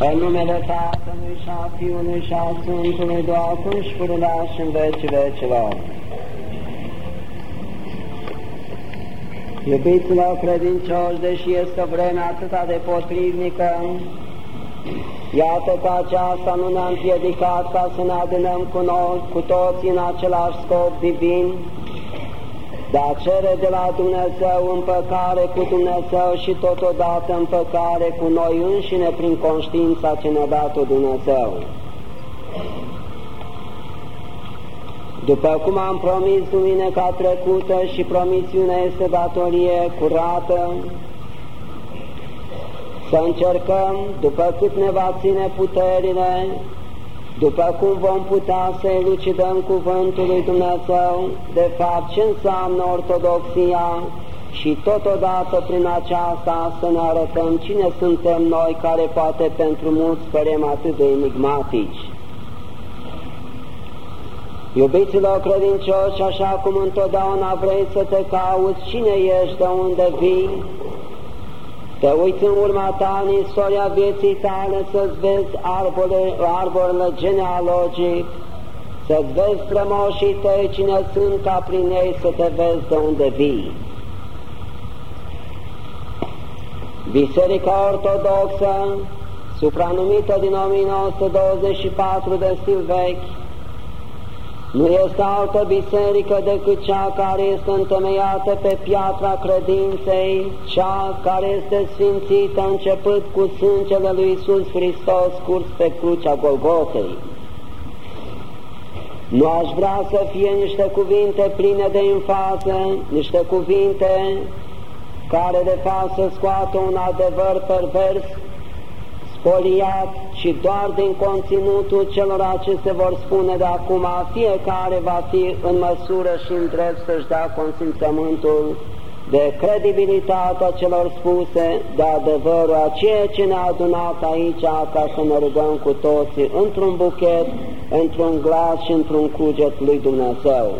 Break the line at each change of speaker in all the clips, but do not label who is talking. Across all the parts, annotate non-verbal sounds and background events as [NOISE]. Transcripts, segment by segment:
În numele Tatălui și a Fiului și a Sfântului de acum și pururea și în veci vecilor. Iubiților credincioși, deși este o vreme atât de potrivnică, iată că aceasta nu ne-a împiedicat ca să ne adunăm cu, noi, cu toții în același scop divin, de a cere de la Dumnezeu împăcare cu Dumnezeu și totodată împăcare cu noi înșine prin conștiința ce ne-a dat-o Dumnezeu. După cum am promis duminica trecută și promisiunea este datorie curată, să încercăm, după cât ne va ține puterile, după cum vom putea să elucidăm cuvântul lui Dumnezeu, de fapt ce înseamnă ortodoxia și totodată prin aceasta să ne arătăm cine suntem noi care poate pentru mulți părem atât de enigmatici. Iubiților credincioși, așa cum întotdeauna vrei să te cauți cine ești, de unde vii, te uiți în urma ta în istoria vieții tale să-ți vezi arbole, arborele genealogic, să-ți vezi strămoșii tăi cine sunt ca prin ei să te vezi de unde vii. Biserica Ortodoxă, supranumită din 1924 de stil vechi, nu este altă biserică decât cea care este întemeiată pe piatra credinței, cea care este sfințită începând cu sângele lui Isus Hristos curs pe crucea Golgotei. Nu aș vrea să fie niște cuvinte pline de infază, niște cuvinte care de fapt să scoată un adevăr pervers spoliat și doar din conținutul celor ce se vor spune de acum, fiecare va fi în măsură și în drept să-și dea consimțământul de credibilitatea celor spuse, de adevărul a ceea ce ne-a adunat aici ca să ne rugăm cu toții într-un buchet, într-un glas și într-un cuget lui Dumnezeu.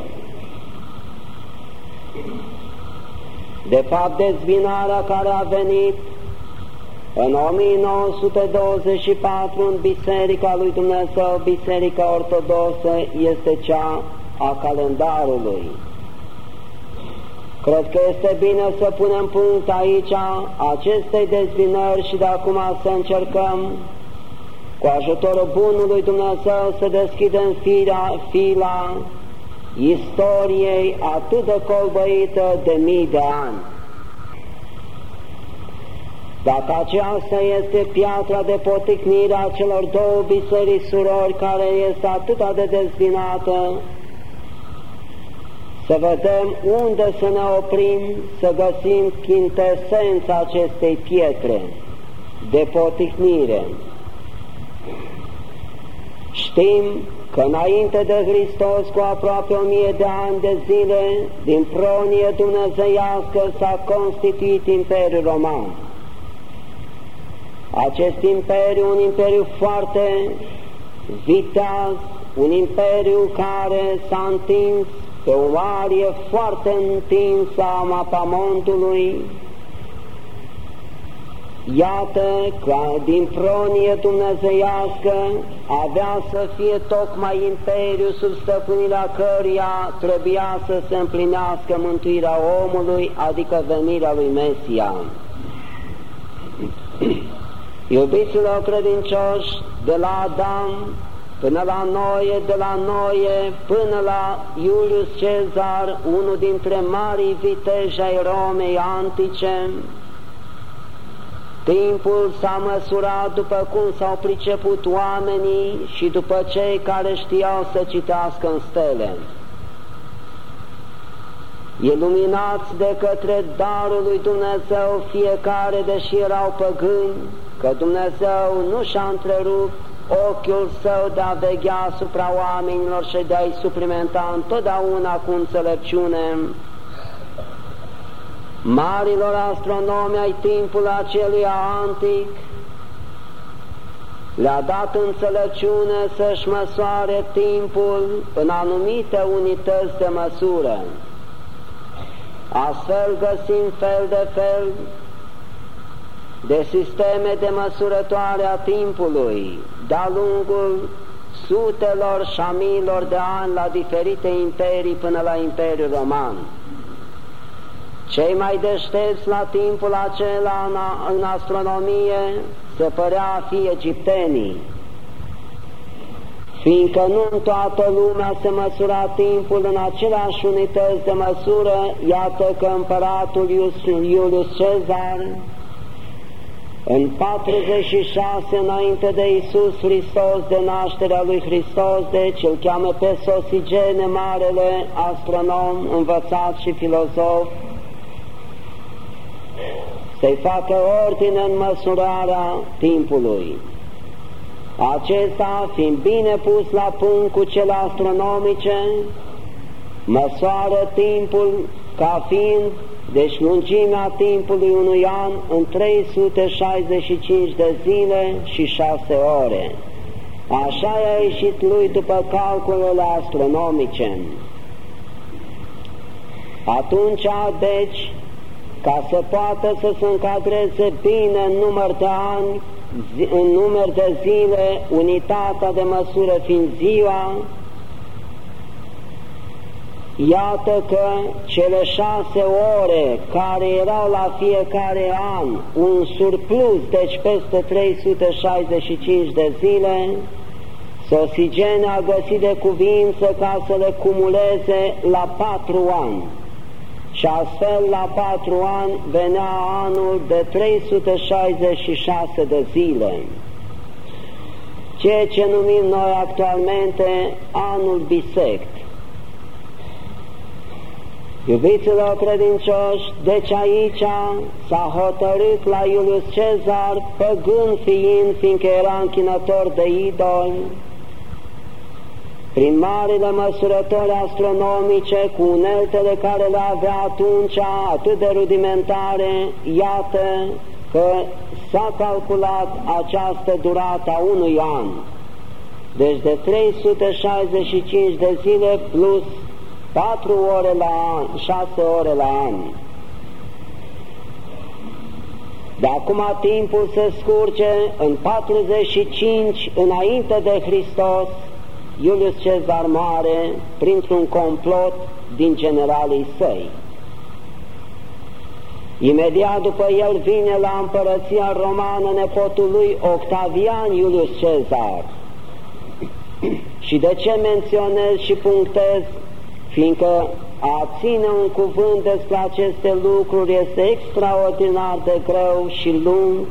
De fapt, dezbinarea care a venit în 1924, în Biserica lui Dumnezeu, Biserica Ortodoxă, este cea a calendarului. Cred că este bine să punem punct aici acestei dezbinări și de acum să încercăm cu ajutorul Bunului Dumnezeu să deschidem fila, fila istoriei atât de colbăită de mii de ani. Dacă aceasta este piatra de poticnire a celor două biserici surori care este atât de dezbinată, să vedem unde să ne oprim, să găsim chintesența acestei pietre de poticnire. Știm că înainte de Hristos, cu aproape o mie de ani de zile, din pronie dumnezeiască s-a constituit Imperiul Roman acest imperiu, un imperiu foarte viteaz, un imperiu care s-a întins pe o arie foarte întinsă a mapamontului, Iată că din pronie dumnezeiască avea să fie tocmai imperiu sub stăpânirea căruia trebuia să se împlinească mântuirea omului, adică venirea lui Mesia. Iubiților credincioși, de la Adam până la Noe, de la Noe până la Iulius Cezar, unul dintre marii viteji ai Romei antice, timpul s-a măsurat după cum s-au priceput oamenii și după cei care știau să citească în stele. Iluminați de către darul lui Dumnezeu fiecare, deși erau păgâni, că Dumnezeu nu și-a întrerupt ochiul său de a veghea asupra oamenilor și de a-i suplimenta întotdeauna cu înțelepciune marilor astronomi ai timpului acelui antic, le-a dat înțelepciune să-și măsoare timpul în anumite unități de măsură. Astfel găsim fel de fel de sisteme de măsurătoare a timpului, de-a lungul sutelor și a miilor de ani la diferite imperii până la Imperiul Roman. Cei mai deștepți la timpul acela în astronomie se părea a fi egiptenii, fiindcă nu în toată lumea se măsura timpul în aceleași unități de măsură, iată că împăratul Iulius Cezar, în 46 înainte de Isus Hristos, de nașterea lui Hristos, deci îl cheamă pe Sosigene, marele astronom, învățat și filozof, să-i facă ordine în măsurarea timpului. Acesta, fiind bine pus la punct cu cele astronomice, măsoară timpul ca fiind, deci lungimea timpului unui an în 365 de zile și 6 ore. Așa a ieșit lui după calculele astronomice. Atunci, deci, ca să poată să se încadreze bine în număr de ani, în număr de zile, unitatea de măsură fiind ziua, Iată că cele șase ore care erau la fiecare an un surplus, deci peste 365 de zile, Sosigene a găsit de cuvință ca să le cumuleze la patru ani și astfel la patru ani venea anul de 366 de zile, ceea ce numim noi actualmente anul bisect. Iubiților credincioși, deci aici s-a hotărât la Iulius Cezar, păgân fiind, fiindcă era închinător de idoli, prin marile măsurători astronomice, cu uneltele care le avea atunci, atât de rudimentare, iată că s-a calculat această durată a unui an. Deci de 365 de zile plus 4 ore la an, 6 ore la an. De acum timpul se scurge în 45 înainte de Hristos, Iulius Cezar Mare printr-un complot din generalii săi. Imediat după el vine la împărăția romană nepotul lui Octavian Iulius Cezar. [CLEARS THROAT] și de ce menționez și punctez? Fiindcă a ține un cuvânt despre aceste lucruri este extraordinar de greu și lung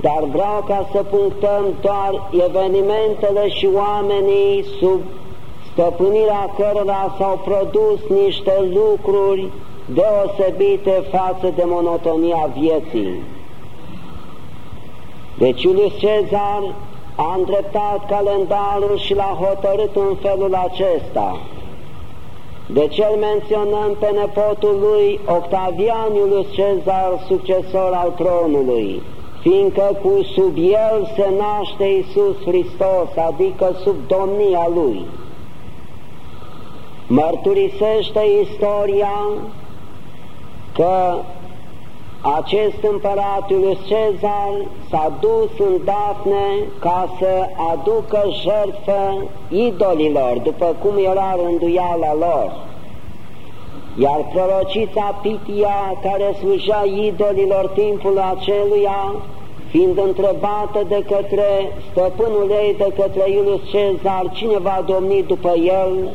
dar vreau ca să punctăm doar evenimentele și oamenii sub stăpânirea cărora s-au produs niște lucruri deosebite față de monotonia vieții. Deci Iulius Cezar a îndreptat calendarul și l-a hotărât în felul acesta. De ce îl menționăm pe nepotul lui Octavian Iulius Cezar, succesor al tronului? fiindcă cu sub el se naște Iisus Hristos, adică sub domnia Lui. Mărturisește istoria că acest împărat Iulius Cezar s-a dus în Dafne ca să aducă jertfă idolilor, după cum era rânduiala lor. Iar prorocița Pitia, care slujea idolilor timpul aceluia, fiind întrebată de către stăpânul ei, de către Iulius Cezar, cine va domni după el,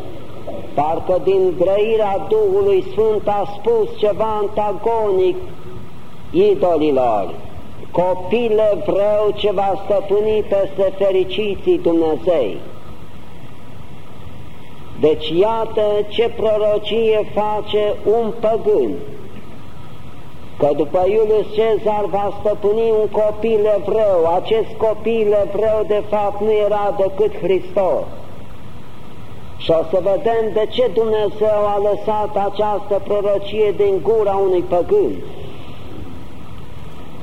parcă din grăirea Duhului Sfânt a spus ceva antagonic idolilor, copile vreau ce va stăpâni peste fericiții Dumnezei. Deci iată ce prorocie face un păgân, că după Iulius Cezar va stăpâni un copil evreu, acest copil evreu de fapt nu era decât Hristos. Și o să vedem de ce Dumnezeu a lăsat această prorocie din gura unui păgân.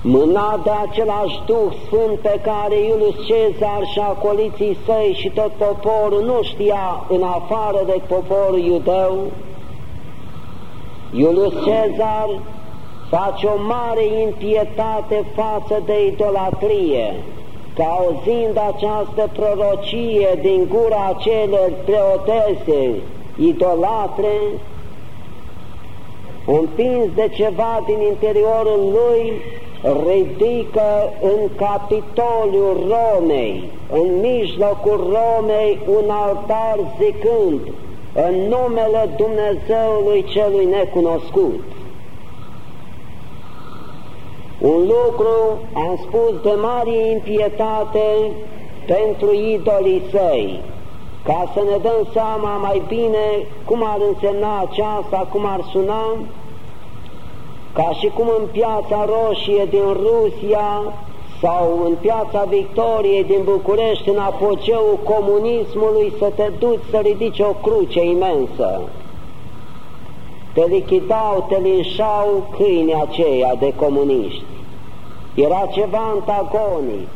Mâna de același Duh Sfânt pe care Iulius Cezar și acoliții săi și tot poporul nu știa în afară de poporul iudeu, Iulius Cezar face o mare impietate față de idolatrie, că auzind această prorocie din gura acelor preotese idolatre, împins de ceva din interiorul lui, ridică în Capitoliul Romei, în mijlocul Romei, un altar zicând, în numele Dumnezeului celui necunoscut. Un lucru, am spus, de mare impietate pentru idolii săi, ca să ne dăm seama mai bine cum ar însemna aceasta, cum ar suna, ca și cum în piața Roșie din Rusia sau în piața Victoriei din București, în apogeul comunismului, să te duci să ridici o cruce imensă. Te lichidau, te linșau câinii aceia de comuniști. Era ceva antagonic,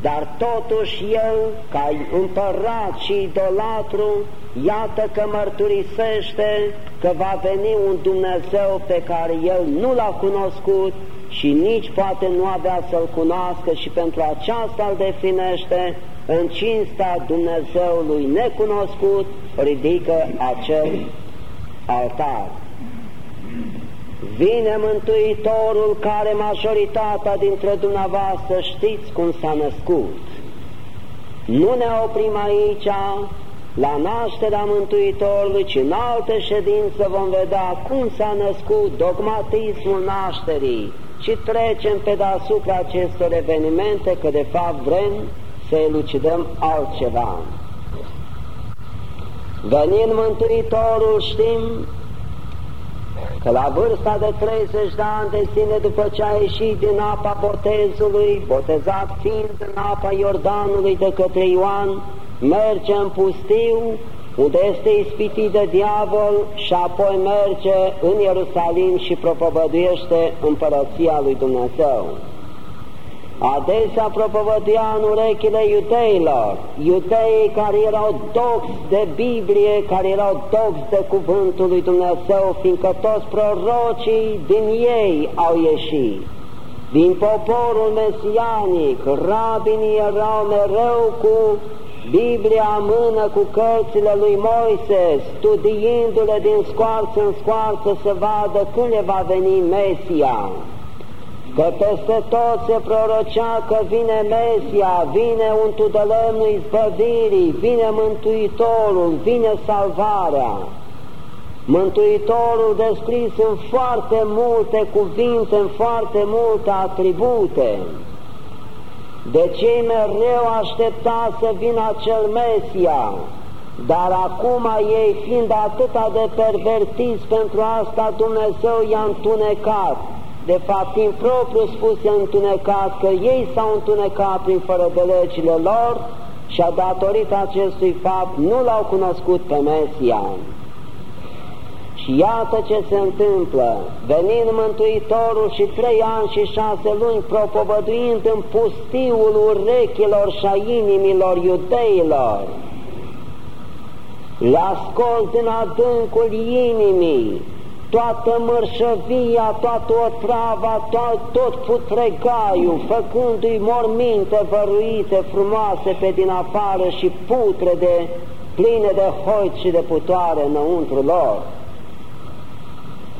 dar totuși el, ca împărat și idolatru, iată că mărturisește că va veni un Dumnezeu pe care el nu l-a cunoscut și nici poate nu avea să-l cunoască și pentru aceasta îl definește în cinstea Dumnezeului necunoscut, ridică acel altar. Vine Mântuitorul care majoritatea dintre dumneavoastră știți cum s-a născut. Nu ne oprim aici la nașterea Mântuitorului, ci în alte ședințe vom vedea cum s-a născut dogmatismul nașterii și trecem pe deasupra acestor evenimente, că de fapt vrem să elucidăm altceva. Venind Mântuitorul știm că la vârsta de 30 de ani de zile după ce a ieșit din apa botezului, botezat fiind în apa Iordanului de către Ioan, merge în pustiu, unde este ispitit de diavol și apoi merge în Ierusalim și propovăduiește împărăția lui Dumnezeu. Adesea propovăduia în urechile iudeilor, iudeii care erau doxi de Biblie, care erau doxi de Cuvântul lui Dumnezeu, fiindcă toți prorocii din ei au ieșit. Din poporul mesianic, rabinii erau mereu cu Biblia în mână cu cărțile lui Moise, studiindu-le din scoarță în scoarță să vadă când le va veni Mesia că peste tot se prorocea că vine Mesia, vine un tudelemnul izbăvirii, vine Mântuitorul, vine salvarea. Mântuitorul descris în foarte multe cuvinte, în foarte multe atribute. De cei mereu aștepta să vină acel Mesia, dar acum ei fiind atâta de pervertiți pentru asta, Dumnezeu i-a întunecat de fapt, din propriu spus e întunecat, că ei s-au întunecat prin fără de legile lor și a datorită acestui fapt nu l-au cunoscut pe Mesia. Și iată ce se întâmplă, venind Mântuitorul și trei ani și șase luni propovăduind în pustiul urechilor și a inimilor iudeilor, le-a scos din adâncul inimii. Toată mărșăvia, toată otrava, tot, tot putregaiul, făcându-i morminte văruite, frumoase pe din afară și putrede, pline de hoit și de putoare înăuntru lor.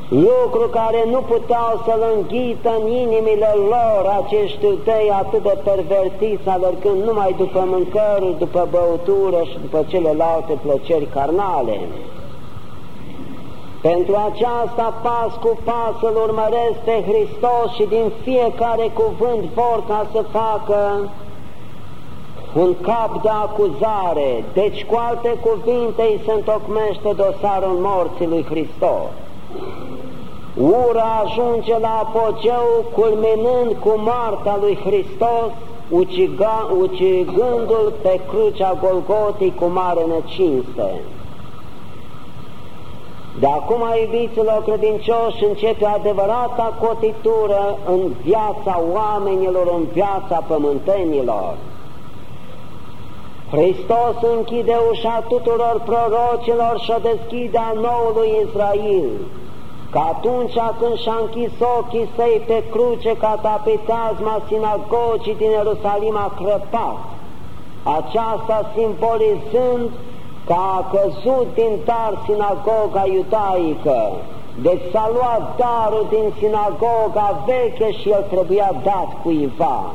Lucru care nu puteau să-l înghită în inimile lor acești iudei atât de pervertiți, alergând numai după mâncări, după băutură și după celelalte plăceri carnale. Pentru aceasta, pas cu pas, îl urmăresc pe Hristos și din fiecare cuvânt vor ca să facă un cap de acuzare. Deci, cu alte cuvinte, îi se întocmește dosarul morții lui Hristos. Ura ajunge la apogeu, culminând cu moartea lui Hristos, uciga, ucigându-l pe crucea Golgotii cu mare necinste. De acum, iubiților credincioși, începe adevărata cotitură în viața oamenilor, în viața pământenilor. Hristos închide ușa tuturor prorocilor și o deschide a noului Israel. Că atunci când și-a închis ochii săi pe cruce catapiteazma sinagogii din Ierusalim a crăpat, aceasta simbolizând că a căzut din dar sinagoga iudaică, deci s-a luat darul din sinagoga veche și el trebuia dat cuiva,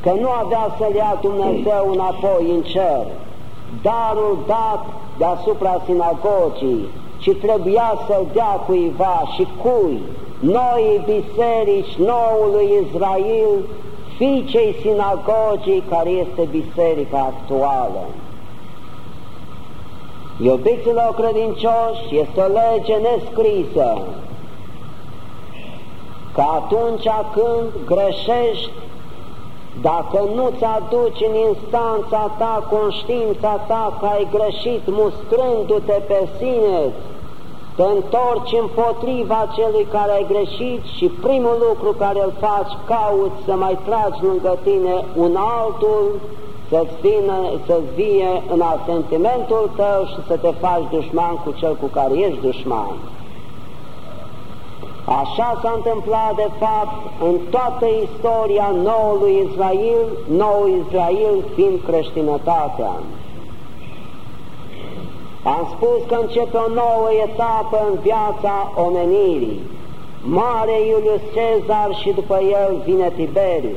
că nu avea să-l ia Dumnezeu înapoi în cer, darul dat deasupra sinagogii, ci trebuia să-l dea cuiva. Și cui, noi biserici noului Israel, fiicei sinagogii care este biserica actuală. Iubiților credincioși, este o lege nescrisă. Că atunci când greșești, dacă nu-ți aduci în instanța ta conștiința ta că ai greșit mustrându-te pe sine, te întorci împotriva celui care ai greșit și primul lucru care îl faci, cauți să mai tragi lângă tine un altul, să-ți să vie în asentimentul tău și să te faci dușman cu cel cu care ești dușman. Așa s-a întâmplat de fapt în toată istoria noului Israel, nou Israel fiind creștinătatea. Am spus că începe o nouă etapă în viața omenirii. Mare Iulius Cezar și după el vine Tiberiu.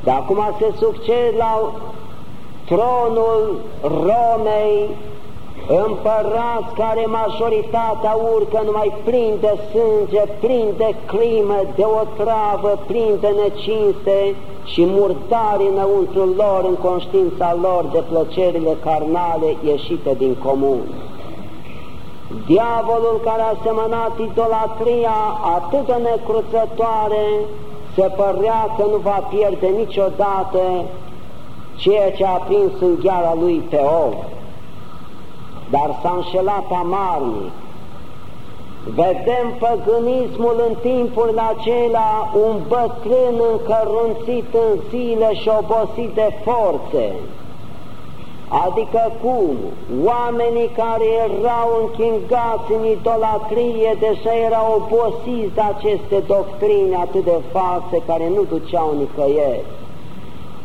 De acum se succed la tronul Romei împărați care majoritatea urcă numai plin de sânge, plin de climă, de travă, plin de necinste și murdari înăuntru lor, în conștiința lor, de plăcerile carnale ieșite din comun. Diavolul care a semănat idolatria atât de necruțătoare, se părea că nu va pierde niciodată ceea ce a prins în gheara lui pe om dar s-a înșelat amarnic. Vedem păgânismul în timpul acela un bătrân încărunțit în zile și obosit de forțe. Adică cum? Oamenii care erau închingați în idolatrie deja erau obosiți de aceste doctrine atât de false care nu duceau nicăieri.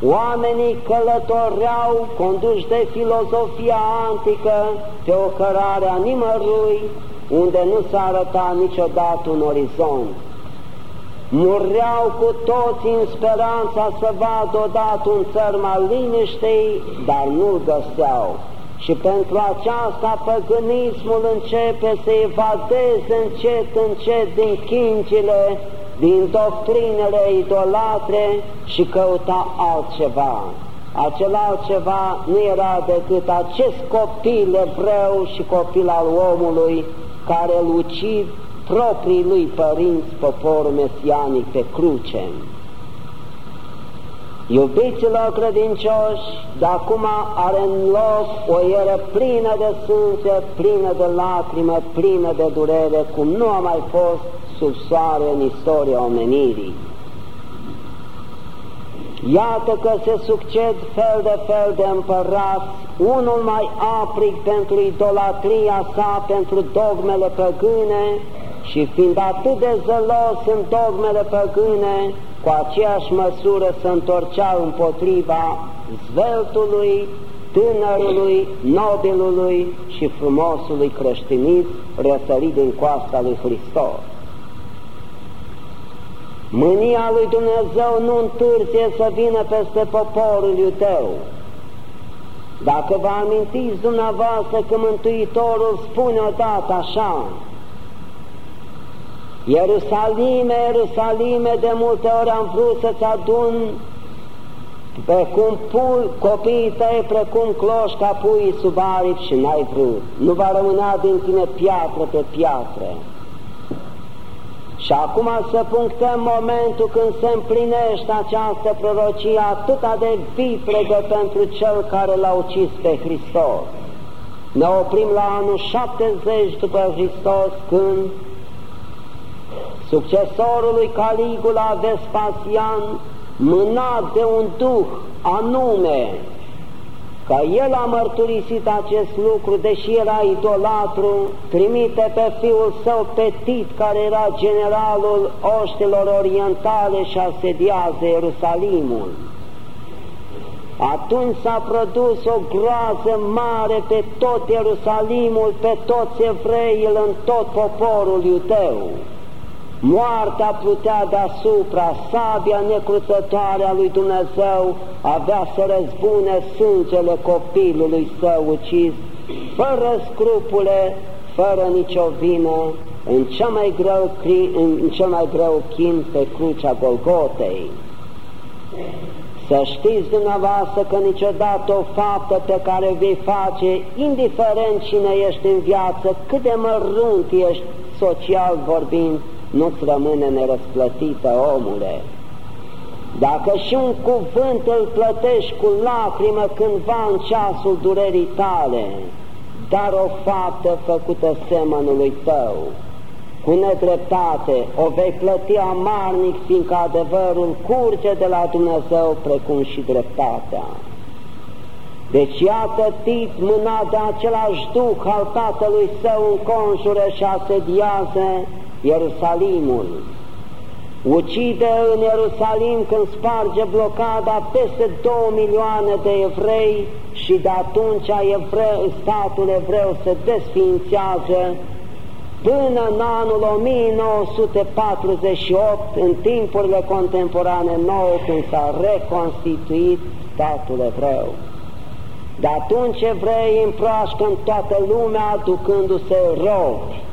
Oamenii călătoreau, conduși de filozofia antică, pe o cărare a nimărui, unde nu s-a arătat niciodată un orizont. Mureau cu toți în speranța să vadă odată un țărm al liniștei, dar nu-l găseau. Și pentru aceasta păgânismul începe să evadeze încet, încet din chingile din doctrinele idolatre și căuta altceva. Acel altceva nu era decât acest copil evreu și copil al omului care îl ucid proprii lui părinți poporul mesianic pe cruce. Iubiților credincioși, de acum are în loc o ieră plină de sânge, plină de lacrimă, plină de durere, cum nu a mai fost sub soare în istoria omenirii. Iată că se succed fel de fel de împărați, unul mai aprig pentru idolatria sa, pentru dogmele păgâne și fiind atât de zelos în dogmele păgâne, cu aceeași măsură se întorcea împotriva zveltului, tânărului, nobilului și frumosului creștinism răsărit din coasta lui Hristos. Mânia lui Dumnezeu nu întârzie să vină peste poporul iudeu. Dacă vă amintiți dumneavoastră că Mântuitorul spune odată așa, Ierusalime, Ierusalime, de multe ori am vrut să-ți adun pe cum pui copiii tăi precum cloșca pui sub aripi și n-ai vrut. Nu va rămâna din tine piatră pe piatră. Și acum să punctăm momentul când se împlinește această prorocie atâta de vipregă pentru cel care l-a ucis pe Hristos. Ne oprim la anul 70 după Hristos când succesorul lui Caligula Vespasian, mânat de un duh anume, că el a mărturisit acest lucru, deși era idolatru, trimite pe fiul său Petit, care era generalul oștilor orientale și asediază Ierusalimul. Atunci s-a produs o groază mare pe tot Ierusalimul, pe toți evreii, în tot poporul iudeu. Moartea plutea deasupra, sabia necruțătoare a lui Dumnezeu avea să răzbune sângele copilului său ucis, fără scrupule, fără nicio vină, în cel mai greu, în cel mai greu chin pe crucea Golgotei. Să știți dumneavoastră că niciodată o faptă pe care o vei face, indiferent cine ești în viață, cât de mărunt ești social vorbind, nu-ți rămâne nerăsplătită, omule. Dacă și un cuvânt îl plătești cu lacrimă cândva în ceasul durerii tale, dar o faptă făcută semănului tău, cu nedreptate, o vei plăti amarnic, fiindcă adevărul curge de la Dumnezeu precum și dreptatea. Deci iată Tit mâna de același duh al tatălui său înconjură și asediază Ierusalimul. Ucide în Ierusalim când sparge blocada peste două milioane de evrei și de atunci evreu, statul evreu se desființează până în anul 1948, în timpurile contemporane nouă, când s-a reconstituit statul evreu. De atunci evrei împroașcă în toată lumea, aducându-se robi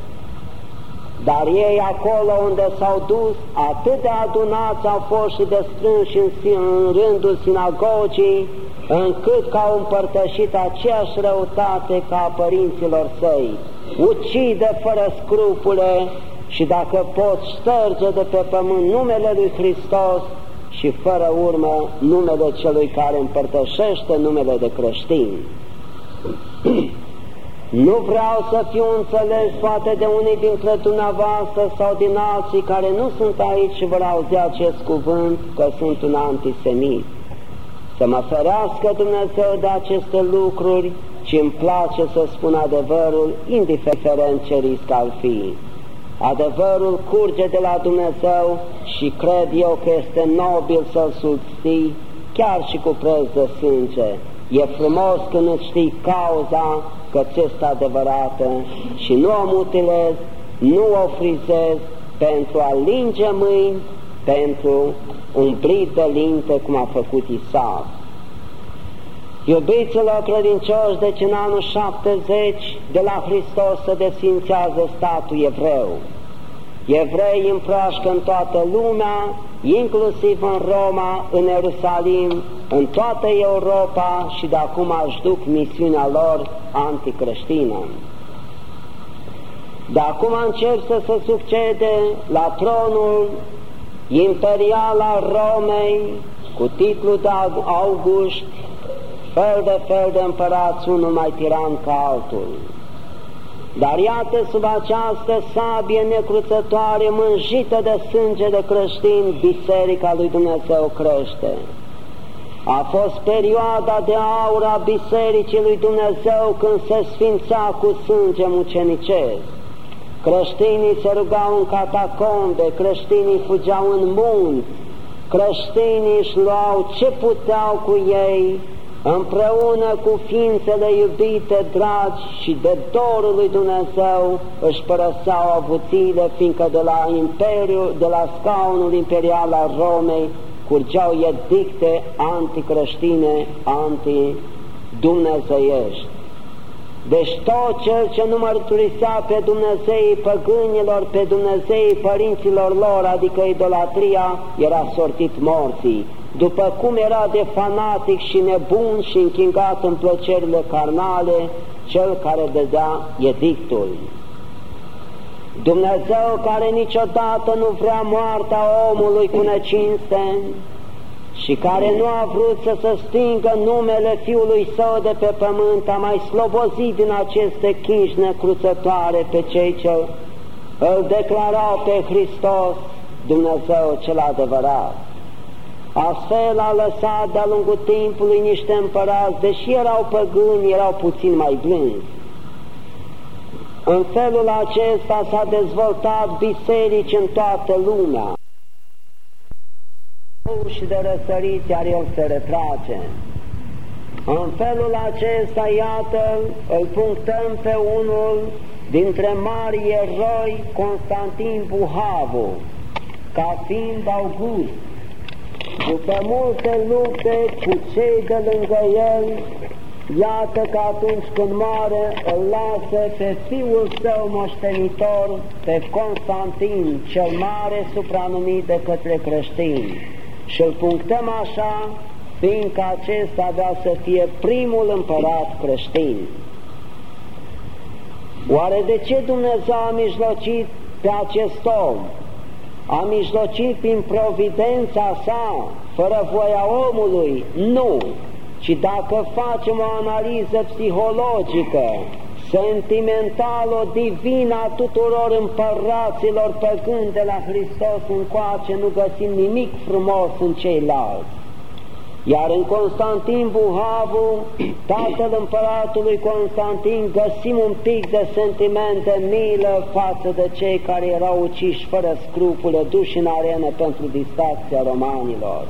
dar ei acolo unde s-au dus, atât de adunați au fost și de strânși în, în rândul sinagogii, încât că au împărtășit aceeași răutate ca a părinților săi. Ucide fără scrupule și dacă poți șterge de pe pământ numele lui Hristos și fără urmă numele celui care împărtășește numele de creștin. [CLEARS THROAT] Nu vreau să fiu înțeles poate de unii dintre dumneavoastră sau din alții care nu sunt aici și vor auzi acest cuvânt că sunt un antisemit. Să mă ferească Dumnezeu de aceste lucruri și îmi place să spun adevărul, indiferent ce risc ar fi. Adevărul curge de la Dumnezeu și cred eu că este nobil să-l susții chiar și cu preț de sânge. E frumos când îți știi cauza că ți este adevărată și nu o mutilez, nu o frizez pentru a linge mâini, pentru umplit de linte cum a făcut Isaac. Iubiților credincioși, deci în anul 70 de la Hristos se desfințează statul evreu. Evrei împroașcă în toată lumea, inclusiv în Roma, în Ierusalim, în toată Europa și de acum își duc misiunea lor anticreștină. De acum încep să se succede la tronul imperial al Romei cu titlul de August, fel de fel de împărați, unul mai tiran ca altul. Dar iată sub această sabie necruțătoare mânjită de sânge de creștini, Biserica lui Dumnezeu crește. A fost perioada de aur a Bisericii lui Dumnezeu când se sfința cu sânge mucenicesc. Creștinii se rugau în catacombe, creștinii fugeau în munți, creștinii își luau ce puteau cu ei, împreună cu ființele iubite, dragi și de dorul lui Dumnezeu, își părăseau avuțiile, fiindcă de la imperiu, de la scaunul imperial al Romei, curgeau edicte anticreștine, anti-dumnezeiești. Deci tot cel ce nu mărturisea pe Dumnezeii păgânilor, pe Dumnezeii părinților lor, adică idolatria, era sortit morții după cum era de fanatic și nebun și închingat în plăcerile carnale, cel care dădea edictul. Dumnezeu care niciodată nu vrea moartea omului cu necinste și care nu a vrut să se stingă numele Fiului Său de pe pământ, a mai slobozit din aceste chinși necruțătoare pe cei ce îl declarau pe Hristos Dumnezeu cel adevărat. Astfel a lăsat de-a lungul timpului niște împărați, deși erau păgâni, erau puțin mai blânzi. În felul acesta s-a dezvoltat biserici în toată lumea. Și de răsărit, iar el se retrage. În felul acesta, iată, îl punctăm pe unul dintre mari eroi, Constantin Buhavu, ca fiind August, după multe lupte cu cei de lângă el, iată că atunci când moare, îl lasă pe fiul său moștenitor, pe Constantin, cel mare supranumit de către creștini. Și îl punctăm așa, fiindcă acesta avea să fie primul împărat creștin. Oare de ce Dumnezeu a mijlocit pe acest om? A mijlocit prin providența sa, fără voia omului? Nu! Ci dacă facem o analiză psihologică, sentimentală, divină a tuturor împăraților păgând de la Hristos încoace, nu găsim nimic frumos în ceilalți. Iar în Constantin Buhavu, [CLEARS THROAT] tatăl împăratului Constantin, găsim un pic de sentiment de milă față de cei care erau uciși fără scrupule, duși în arenă pentru distracția romanilor.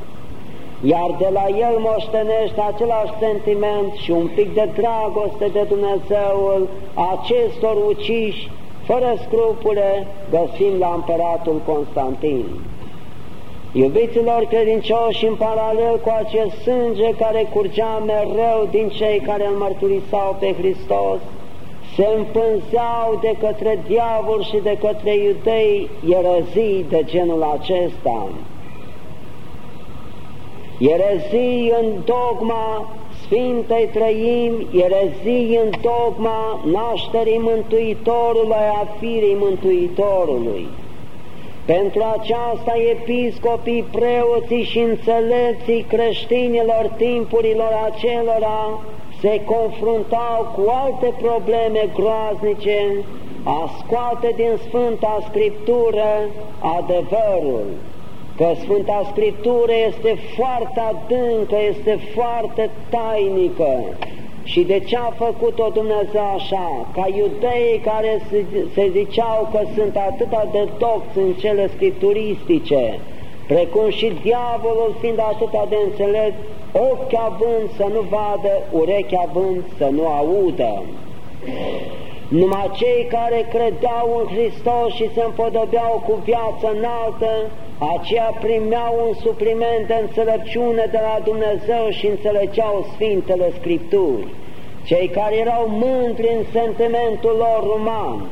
Iar de la el moștenește același sentiment și un pic de dragoste de Dumnezeul acestor uciși fără scrupule găsim la împăratul Constantin. Iubiților credincioși, în paralel cu acest sânge care curgea mereu din cei care îl mărturisau pe Hristos, se împânzeau de către diavol și de către iudei erezii de genul acesta. Erezii în dogma Sfintei Trăim, erezii în dogma nașterii Mântuitorului, a firii Mântuitorului. Pentru aceasta episcopii, preoții și înțelepții creștinilor timpurilor acelora se confruntau cu alte probleme groaznice, a scoate din Sfânta Scriptură adevărul, că Sfânta Scriptură este foarte adâncă, este foarte tainică, și de ce a făcut-o Dumnezeu așa? Ca iudeii care se, se ziceau că sunt atât de docți în cele scripturistice, precum și diavolul fiind atât de înțelept, ochi având să nu vadă, urechi având să nu audă. Numai cei care credeau în Hristos și se împodobeau cu viață înaltă, aceia primeau un supliment de înțelepciune de la Dumnezeu și înțelegeau Sfintele Scripturi. Cei care erau mândri în sentimentul lor uman,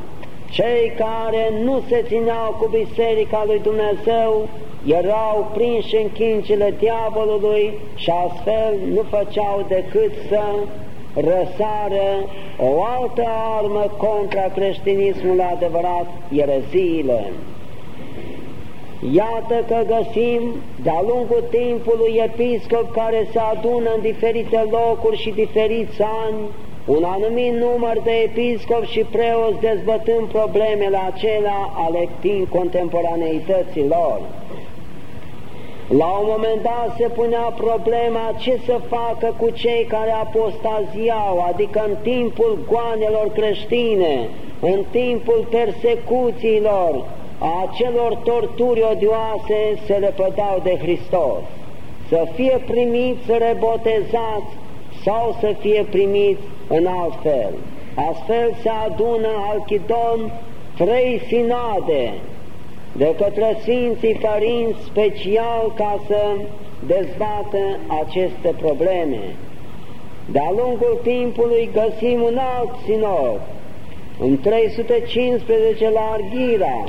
cei care nu se țineau cu Biserica lui Dumnezeu, erau prinși în chincile diavolului și astfel nu făceau decât să răsară o altă armă contra creștinismului adevărat, ereziile. Iată că găsim de-a lungul timpului episcop care se adună în diferite locuri și diferiți ani, un anumit număr de episcop și preoți dezbătând problemele acelea ale timp contemporaneității lor. La un moment dat se punea problema ce să facă cu cei care apostaziau, adică în timpul goanelor creștine, în timpul persecuțiilor, a celor torturi odioase se lepădau de Hristos, să fie primiți, rebotezați sau să fie primiți în alt fel. Astfel se adună Alchidon trei sinade de către Sfinții Părinți special ca să dezbată aceste probleme. De-a lungul timpului găsim un alt sinod, în 315 la Arghira,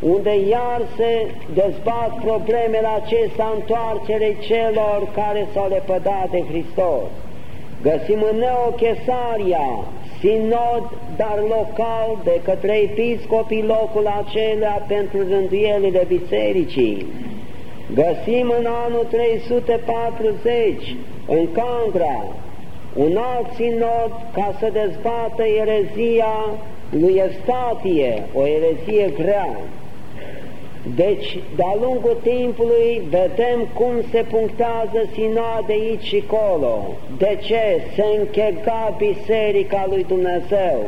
unde iar se dezbat problemele acestea întoarcere celor care s-au lepădat de Hristos. Găsim în Neochesaria, sinod, dar local, de către episcopii locul acelea pentru rânduielile bisericii. Găsim în anul 340, în Cangra, un alt sinod ca să dezbată erezia lui Evstatie, o erezie grea. Deci, de-a lungul timpului, vedem cum se punctează sinade aici și colo. De ce? Se închega Biserica lui Dumnezeu.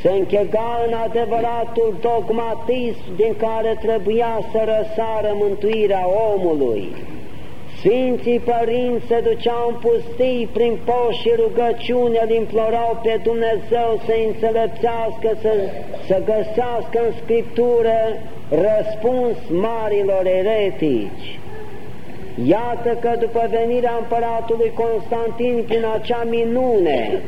Se închega în adevăratul dogmatism din care trebuia să răsară mântuirea omului. Sfinții părinți se duceau în pustii prin poși și rugăciune, îl implorau pe Dumnezeu să înțelepțească, să, să găsească în Scriptură răspuns marilor eretici. Iată că după venirea împăratului Constantin prin acea minune,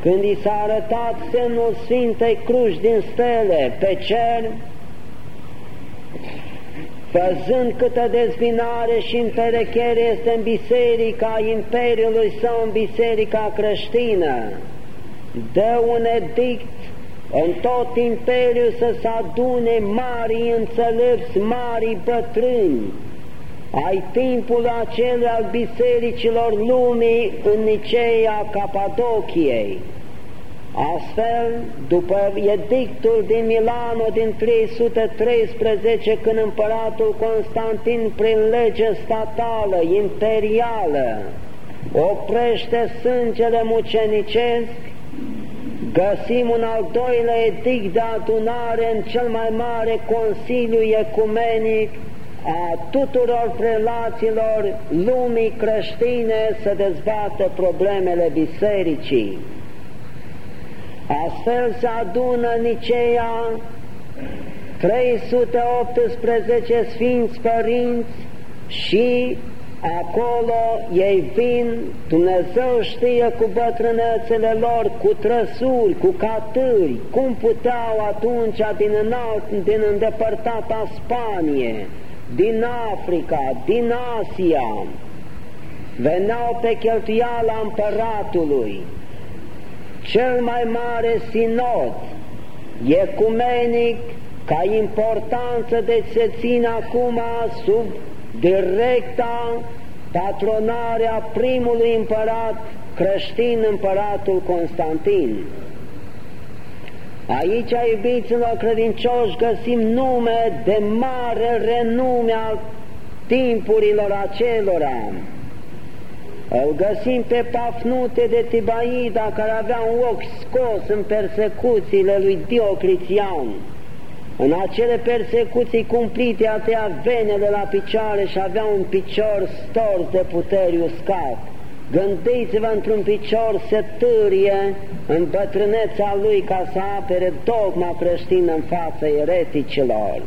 când i s-a arătat semnul Sfintei Cruci din stele pe cer, văzând câtă dezbinare și împerechere este în biserica Imperiului sau în biserica creștină, dă un edict în tot imperiul să se adune mari înțelepți, mari bătrâni, ai timpul acela al bisericilor lumii în Niceea Capadociei, Astfel, după edictul din Milano din 313, când împăratul Constantin, prin lege statală, imperială, oprește sângele mucenicesc, găsim un al doilea edict de adunare în cel mai mare Consiliu Ecumenic a tuturor prelaților lumii creștine să dezbată problemele bisericii. Astfel se adună Niceea 318 sfinți părinți și acolo ei vin, Dumnezeu știe cu bătrânețele lor, cu trăsuri, cu catâri, cum puteau atunci din, înalt, din îndepărtata Spanie, din Africa, din Asia, veneau pe cheltuiala împăratului, cel mai mare sinod ecumenic ca importanță de se ține acum sub directa patronarea primului împărat creștin, împăratul Constantin. Aici, iubiților credincioși, găsim nume de mare renume al timpurilor acelora, îl găsim pe Pafnute de Tibaida, care avea un ochi scos în persecuțiile lui Diocletian. În acele persecuții cumplite atea venele la picioare și avea un picior stors de puteri uscat. Gândiți-vă într-un picior se târie în bătrâneța lui ca să apere dogma creștină în fața ereticilor.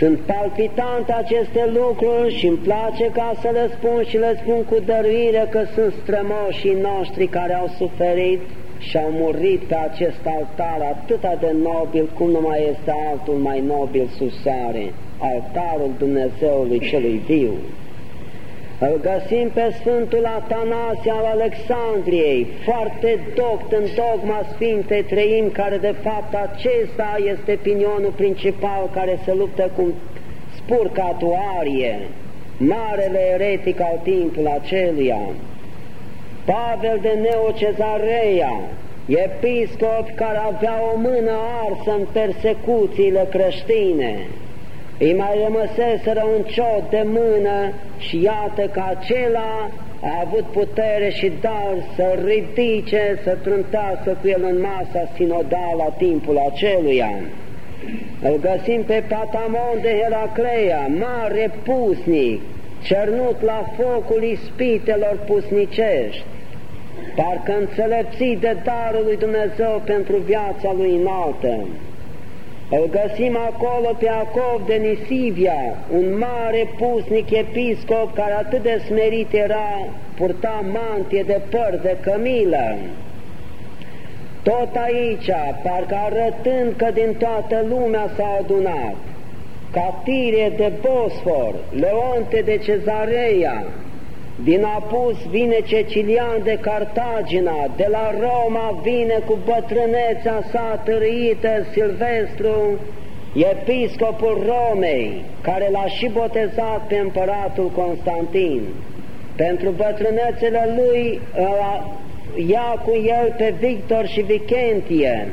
Sunt palpitante aceste lucruri și îmi place ca să le spun și le spun cu dăruire că sunt strămoșii noștri care au suferit și au murit pe acest altar atât de nobil cum nu mai este altul mai nobil sus soare, altarul Dumnezeului celui viu. Îl găsim pe Sfântul Atanasie al Alexandriei, foarte doct în dogma Sfintei Treim, care de fapt acesta este pinionul principal care se luptă cu spurcatul arie, marele eretic al timpului aceluia. Pavel de Neocezareia, episcop care avea o mână arsă în persecuțiile creștine, îi mai rămăseseră un ciot de mână și iată că acela a avut putere și dar să ridice, să trântească cu el în masa sinodală la timpul aceluia. Îl găsim pe Patamon de Heracleia, mare pusnic, cernut la focul ispitelor pusnicești, parcă înțelepțit de darul lui Dumnezeu pentru viața lui înaltă. Îl găsim acolo pe Acov de Nisivia, un mare pusnic episcop care atât de smerit era, purta mantie de păr de cămilă. Tot aici, parcă arătând că din toată lumea s-a adunat, Catire de Bosfor, Leonte de Cezareia, din Apus vine Cecilian de Cartagina, de la Roma vine cu bătrânețea sa târâită Silvestru, episcopul Romei, care l-a și botezat pe împăratul Constantin. Pentru bătrânețele lui ia cu el pe Victor și Vicentie.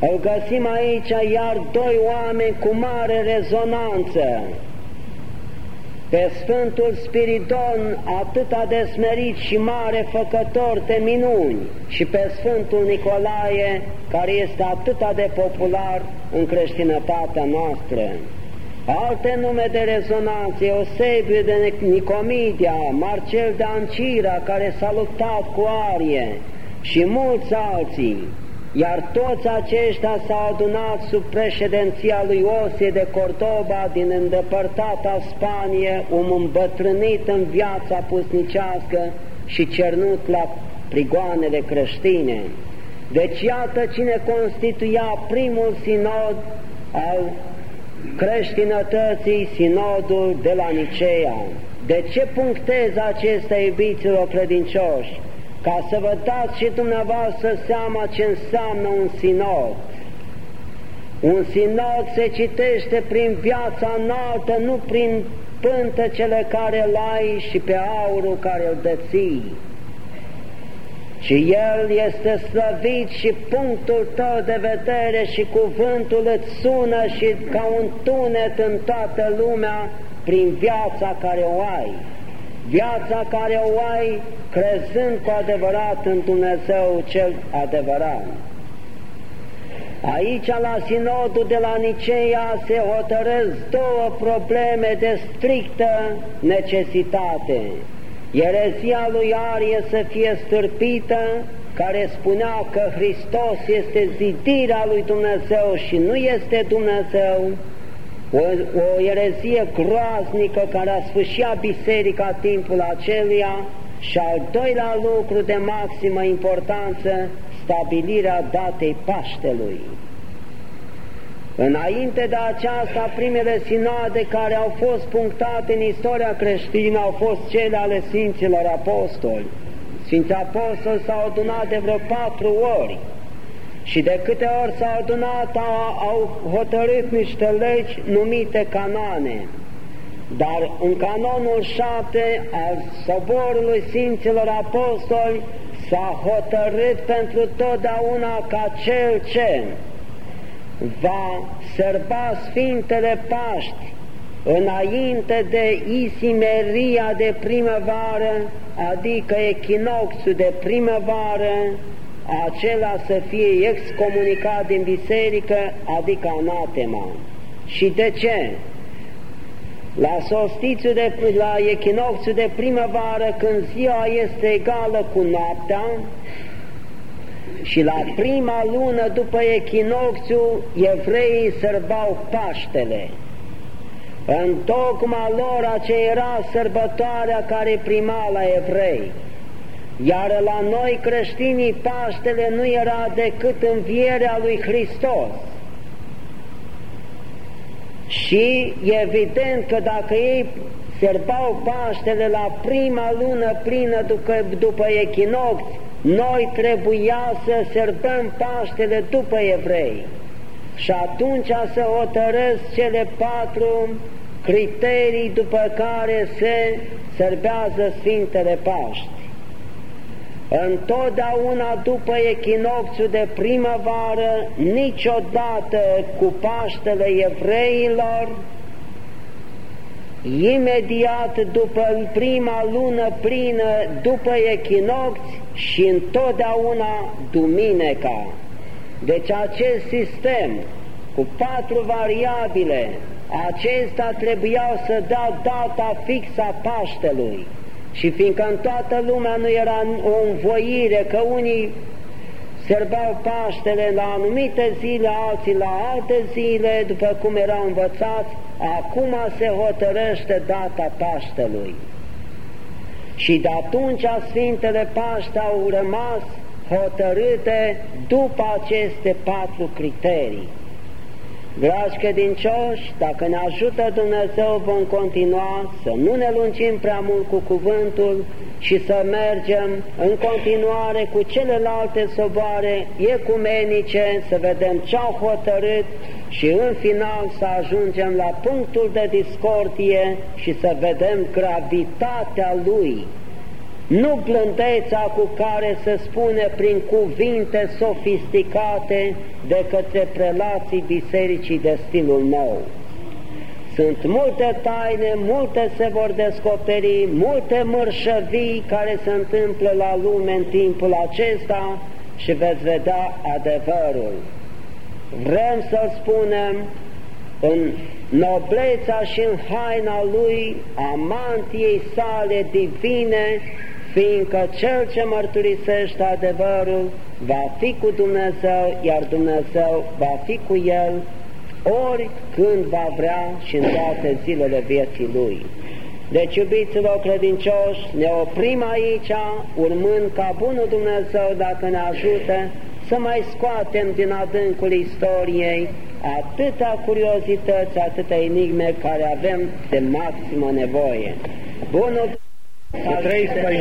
îl găsim aici iar doi oameni cu mare rezonanță, pe Sfântul Spiridon atâta de smerit și mare făcător de minuni și pe Sfântul Nicolae care este atâta de popular în creștinătatea noastră. Alte nume de rezonanță, Eusebiu de Nicomedia, Marcel de Ancira care s-a luptat cu Arie și mulți alții iar toți aceștia s-au adunat sub președinția lui Osie de Cordoba din îndepărtata Spanie, un îmbătrânit în viața pusnicească și cernut la prigoanele creștine. Deci iată cine constituia primul sinod al creștinătății, sinodul de la Nicea. De ce punctez acestea, iubiților credincioși? Ca să vă dați și dumneavoastră seama ce înseamnă un sinod. Un sinod se citește prin viața înaltă, nu prin pântecele care îl ai și pe aurul care îl deții. Și El este slăvit și punctul tău de vedere și cuvântul îți sună și ca un tunet în toată lumea prin viața care o ai. Viața care o ai crezând cu adevărat în Dumnezeu cel adevărat. Aici, la sinodul de la Niceea, se hotărăsc două probleme de strictă necesitate. Erezia lui Arie să fie stârpită, care spunea că Hristos este zidirea lui Dumnezeu și nu este Dumnezeu, o, o erezie groaznică care a sfârșit biserica timpul aceluia, și al doilea lucru de maximă importanță, stabilirea datei Paștelui. Înainte de aceasta, primele sinode care au fost punctate în istoria creștină au fost cele ale Sfinților Apostoli. Sfinții Apostoli s-au adunat de vreo patru ori și de câte ori s-au adunat au hotărât niște legi numite canane. Dar în canonul 7 al Soborului Sfinților Apostoli s-a hotărât pentru totdeauna ca cel ce va sărba Sfintele Paști înainte de isimeria de primăvară, adică echinocțiul de primăvară, acela să fie excomunicat din biserică, adică anatema. Și de ce? La solstițiul de, la echinocțiul de primăvară, când ziua este egală cu noaptea, și la prima lună după echinocțiu, evreii sărbau Paștele. În tocma lor aceea era sărbătoarea care prima la evrei. Iar la noi creștinii Paștele nu era decât învierea lui Hristos. Și e evident că dacă ei serbau Paștele la prima lună plină după, după echinocți, noi trebuia să serbăm Paștele după evrei. Și atunci să hotărăsc cele patru criterii după care se serbează Sfintele Paști. Întotdeauna după echinocțiul de primăvară, niciodată cu Paștele evreilor, imediat după prima lună plină, după echinocți și întotdeauna dumineca. Deci acest sistem cu patru variabile, acesta trebuiau să dea data fixă a Paștelui. Și fiindcă în toată lumea nu era o învoire, că unii serbau Paștele la anumite zile, alții la alte zile, după cum erau învățați, acum se hotărăște data Paștelui. Și de atunci Sfintele Paște au rămas hotărâte după aceste patru criterii. Dragi credincioși, dacă ne ajută Dumnezeu, vom continua să nu ne lungim prea mult cu cuvântul și să mergem în continuare cu celelalte soboare ecumenice, să vedem ce au hotărât și în final să ajungem la punctul de discordie și să vedem gravitatea lui nu blândeța cu care se spune prin cuvinte sofisticate de către prelații bisericii de stilul nou. Sunt multe taine, multe se vor descoperi, multe mărșăvii care se întâmplă la lume în timpul acesta și veți vedea adevărul. Vrem să spunem în nobleța și în haina lui, amantiei sale divine, fiindcă cel ce mărturisește adevărul va fi cu Dumnezeu, iar Dumnezeu va fi cu el ori când va vrea și în toate zilele vieții lui. Deci, iubiților credincioși, ne oprim aici, urmând ca Bunul Dumnezeu, dacă ne ajută, să mai scoatem din adâncul istoriei atâta curiozități, atâta enigme care avem de maximă nevoie. Bunul
e três para